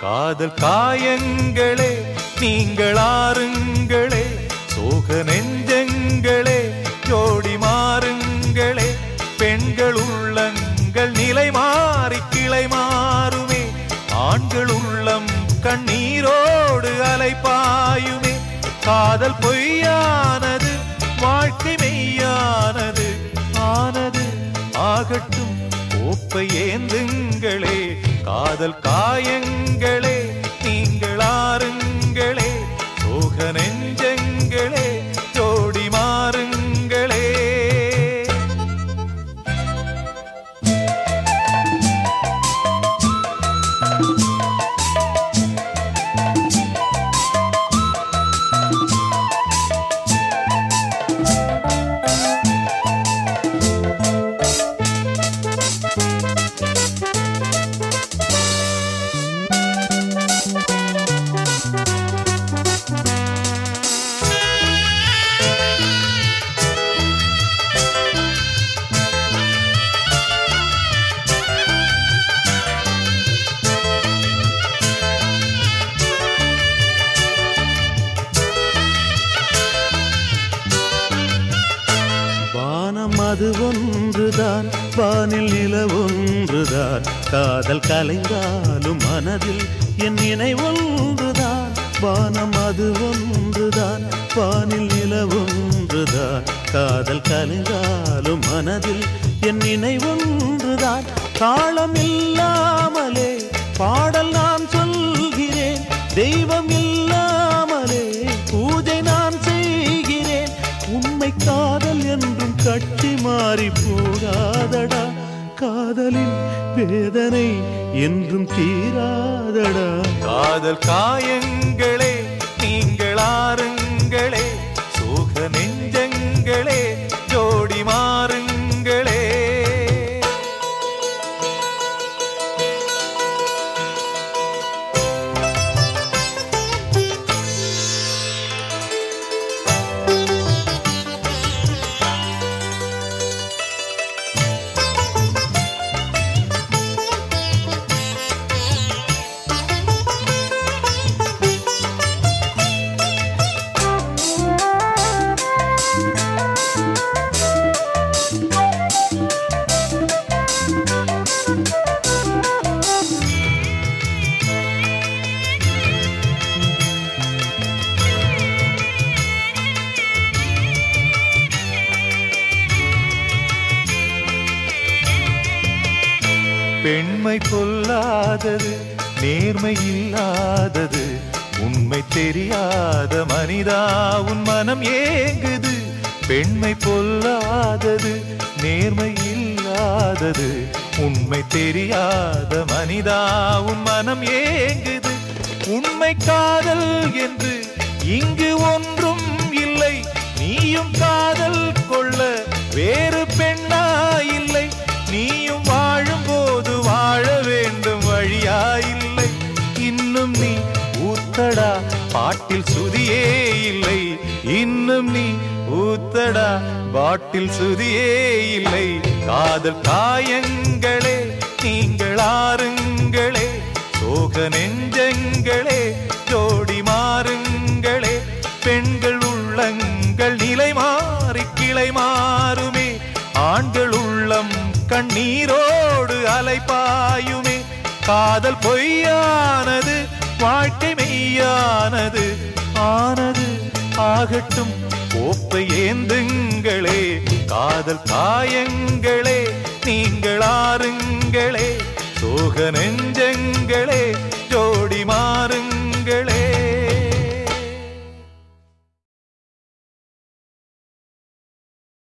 காதல் காயங்களே நீங்கள் ஆறுங்களே சோக நெஞ்சங்களே ஜோடி மாறுங்களே பெண்கள் உள்ளங்கள் நிலை மாறி கிளை மாறுமே ஆண்கள் உள்ளம் கண்ணீரோடு அலைப்பாயுமே காதல் பொய்யானது வாழ்க்கை மெய்யானது ஆனது ஆகட்டும் கோப்பை ஏந்துங்களே. காதல் காயங்களே நீங்கள் ஆறுங்களே சோக நெஞ்ச அது ஒன்றுதான். வானில் நில ஒன்றுதான். காதல் கலைந்தாலும் மனதில் என் இணை ஒன்றுதான். வானம் அது ஒன்றுதான். வானில் நில ஒன்றுதான். காதல் கலைந்தாலும் மனதில் என் இணை ஒன்றுதான். தாளம் இல்லாமலே பாடல் கட்டி மாறி போகாதடா. காதலின் வேதனை என்றும் தீராதடா. காதல் காயங்களை பெண்மை பொல்லாதது நேர்மை இல்லாதது உண்மை தெரியாத மனிதா உன் மனம் ஏங்குது. பெண்மை பொல்லாதது நேர்மை இல்லாதது உண்மை தெரியாத மனிதா உன் மனம் ஏங்குது. உண்மை காதல் என்று இங்கு ஒன்றும் இல்லை நீயும் காதல் ஊத்தடா பாட்டில் சுதியே இல்லை. காதல் காயங்களே நீங்கள் ஆறுங்களே. சோக நெஞ்சங்களே ஜோடி மாறுங்களே. பெண்கள் உள்ளங்கள் நிலை மாறி கிளை மாறுமே. ஆண்கள் உள்ளம் கண்ணீரோடு அலைப்பாயுமே காதல் பொய்யானது வாழ்க்கை மெய்யானது. ஆனது ஆகட்டும். கோப்பை ஏந்துங்களே காதல் காயங்களே நீங்கள் ஆறுங்களே சோக நெஞ்சங்களே